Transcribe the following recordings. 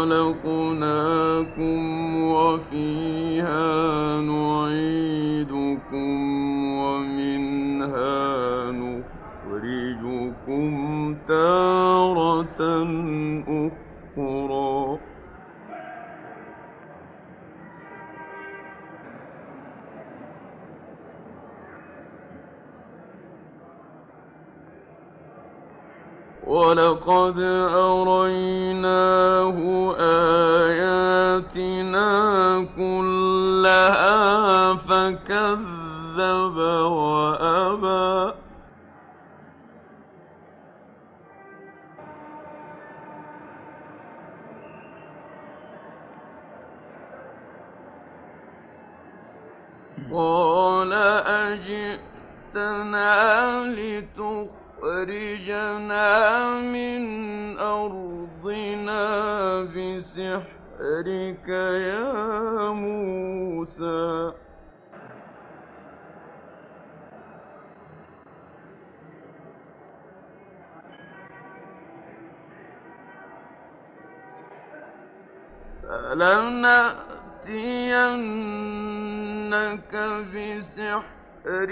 خلقناكم وفيها نعيدكم ومنها نخرجكم تارة أخرى. ولقد أريناه آياتنا كلها فكذب وأبى قال أجئتنا لتخرجنا من أرضنا بسحرك يا موسى. فلنأتينك بسحر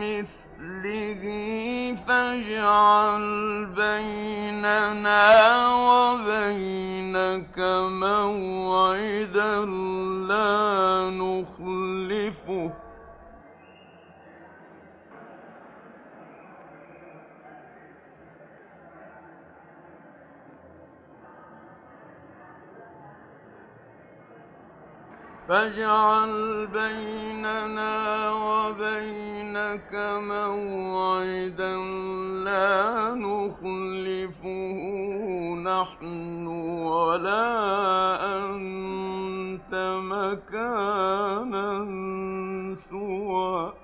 مثله فاجعل بيننا وبينك موعدا فاجعل بيننا وبينك موعدا لا نخلفه نحن ولا أنت مكانا سوى.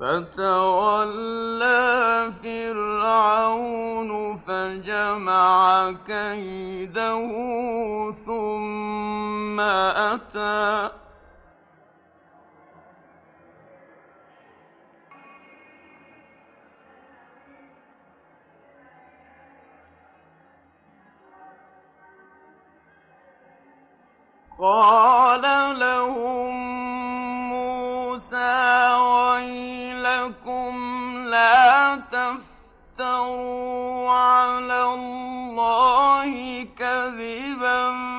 فتولى فرعون فجمع كيده ثم أتى. قال لهم ويلكم لا تفتروا على الله كذبا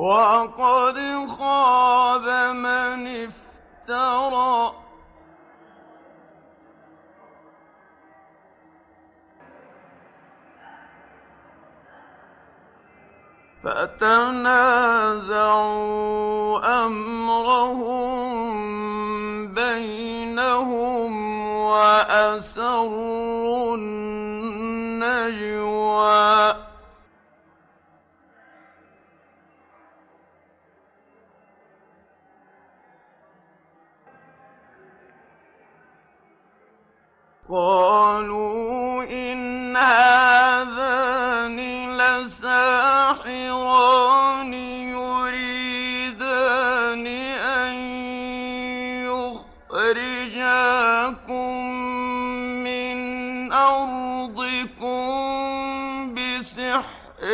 وقد خاب من افترى فتنازعوا أمرهم بينهم وأسروا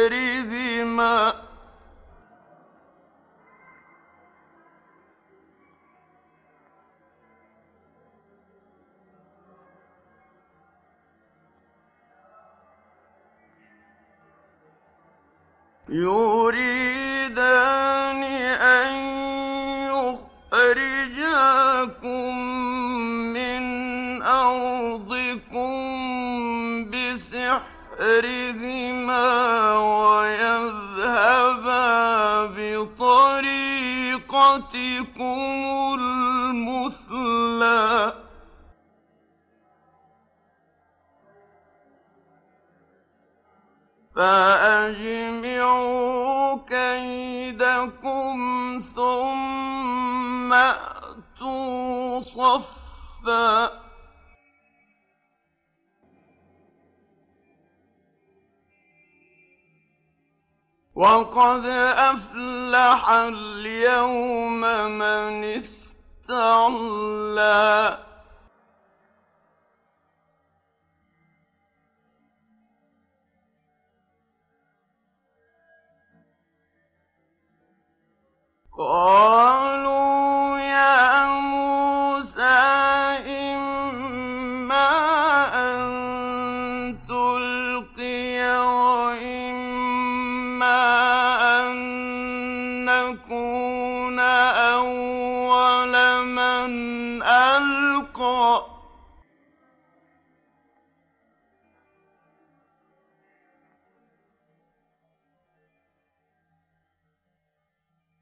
بسحرهما يريدان أن يخرجاكم من أرضكم بسحرهما ويذهبا بطريقتكم المثلى. فأجمعوا كيدكم ثم أتوا صفا. وقد أفلح اليوم من استعلى. قالوا يا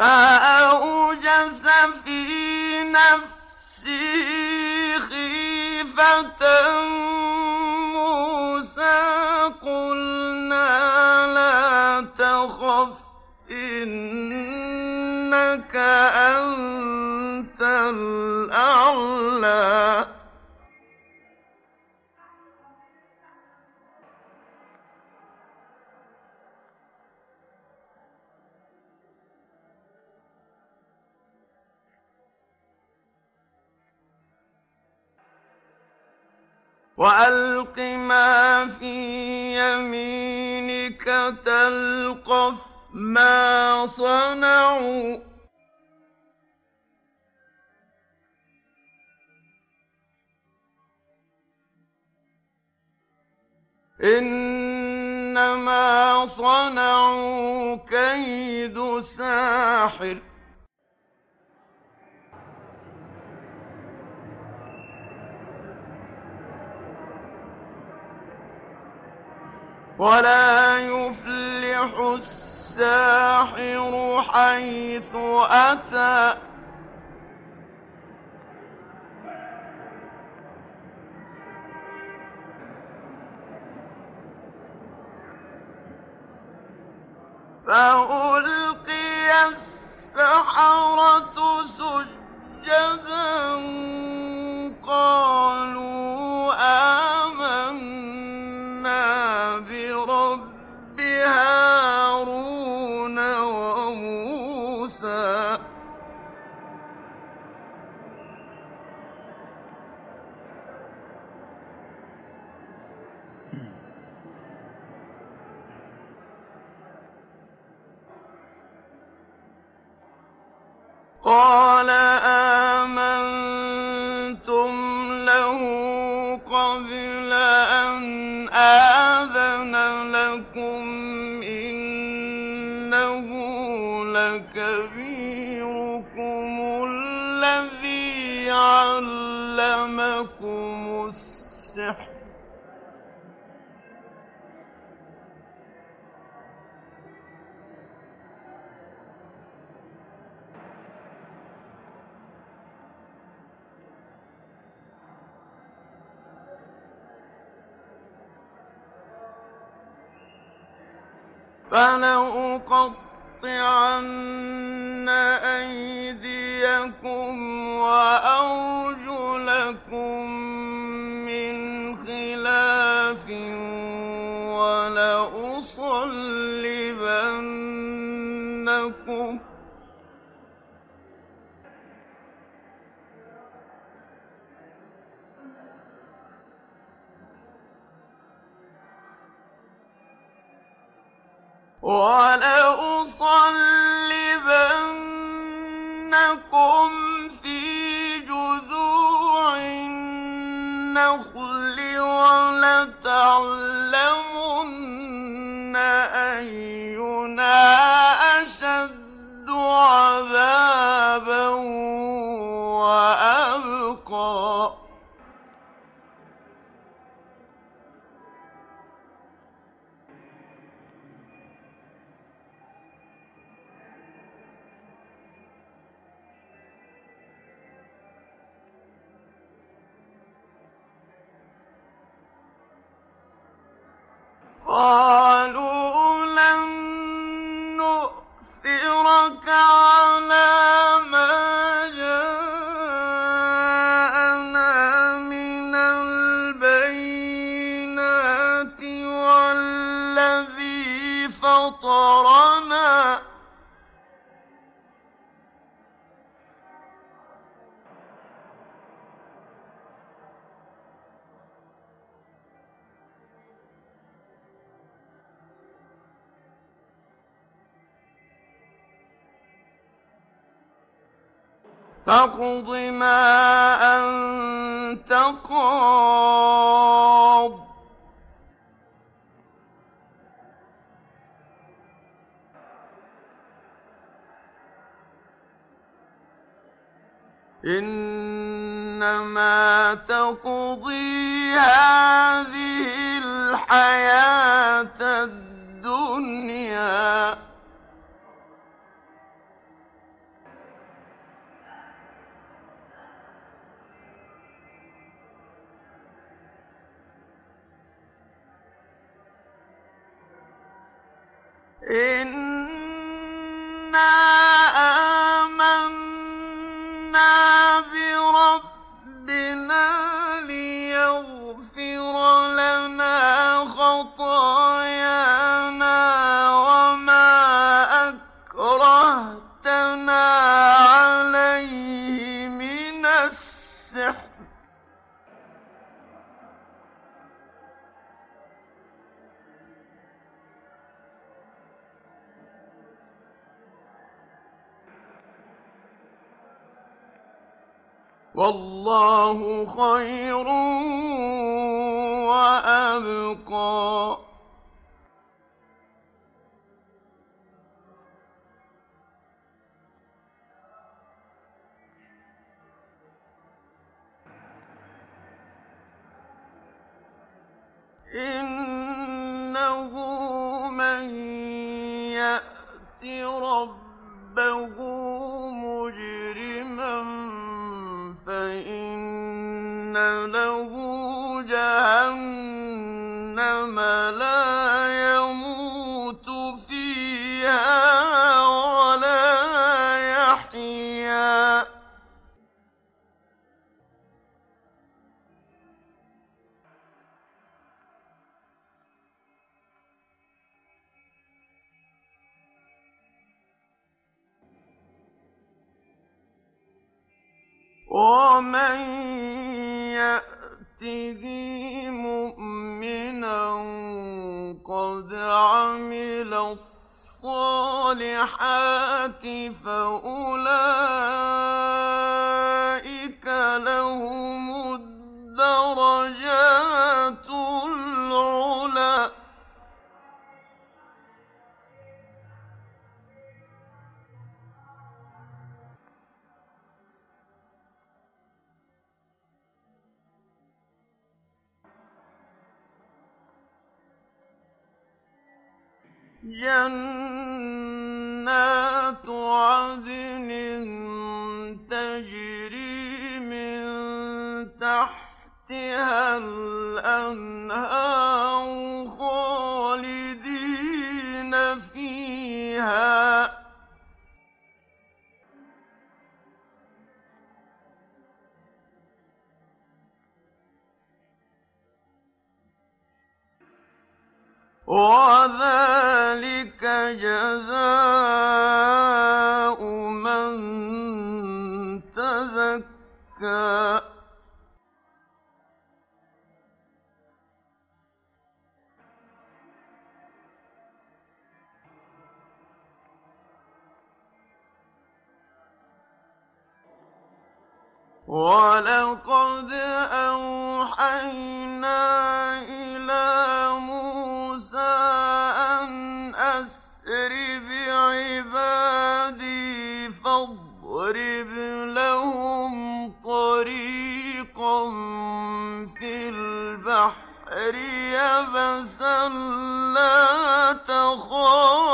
فأوجس في نفسه خيفة موسى قلنا لا تخف إنك أنت الأعلى وألق ما في يمينك تلقف ما صنعوا. إنما صنعوا كيد ساحر. ولا يفلح الساحر حيث أتى. علمكم السحر. فلأقطعن أيديكم وأرجلكم من خلاف ولأصلبنكم وَلَأُصَلِّبَنَّكُمْ وَلَتَعْلَمُنَّ فاقْضِ مَا أَنتَ قَاضٍ ۖ. إِنَّمَا تَقْضِي هَٰذِهِ الْحَيَاةَ الدُّنْيَا. إِنَّا آمَنَّا بِرَبِّنَا لِيَغْفِرَ لَنَا خَطَايَانَا وَمَا أَكْرَهْتَنَا عَلَيْهِ مِنَ السِّحْرِ ۗ وَاللَّهُ خَيْرٌ وَأَبْقَىٰ. إِنَّهُ مَن يَأْتِ وَمَن يَأْتِهِ مُؤْمِنًا قَدْ عَمِلَ الصَّالِحَاتِ فَأُولَٰئِكَ لَهُمُ جنات عدن تجري من تحتها الأنهار خالدين فيها وذلك جزاء من تزكى. ولقد أوحينا إلى موسى أن أسر بعبادي فاضرب لهم طريقا في البحر يبسا لا تخاف.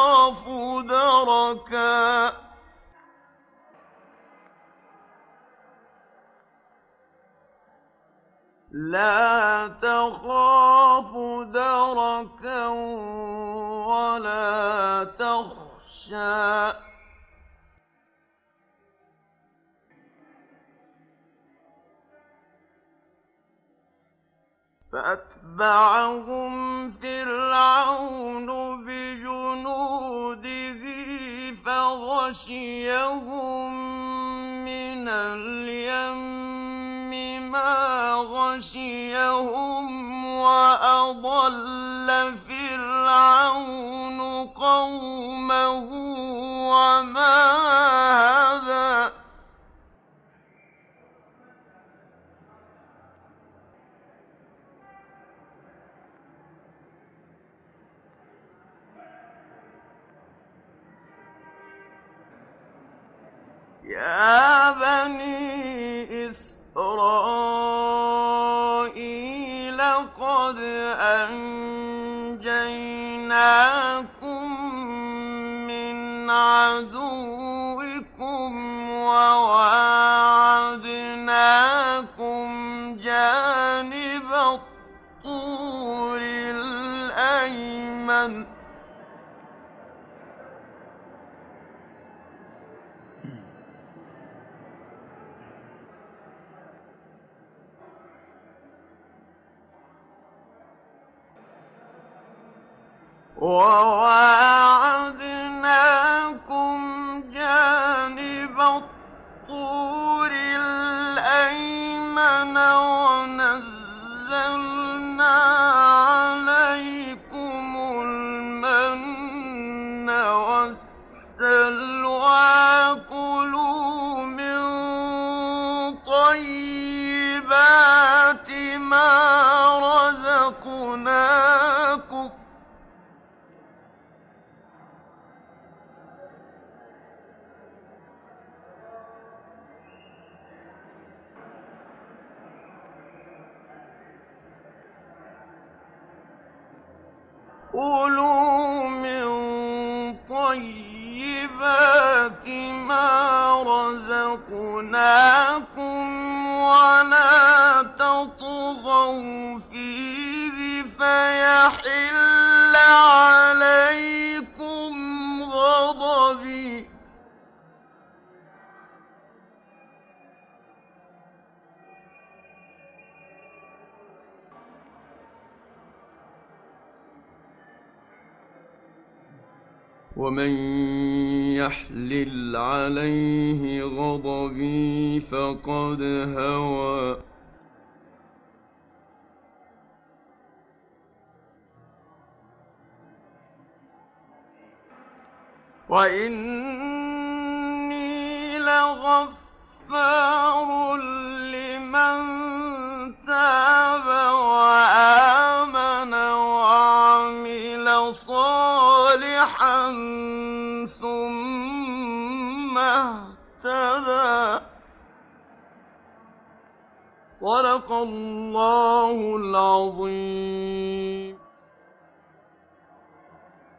لا تخاف دركا ولا تخشى. فأتبعهم فرعون بجنوده فغشيهم من اليم. غشيهم وأضل فرعون قومه وما هدى يا بني إسرائيل. أنجيناكم من عدوكم وواعدناكم طيبات ما رزقناكم ولا تطغوا فيه فيحل عليكم ومن يحلل عليه غضبي فقد هوى. وإني لغفار لمن تاب صدق الله العظيم.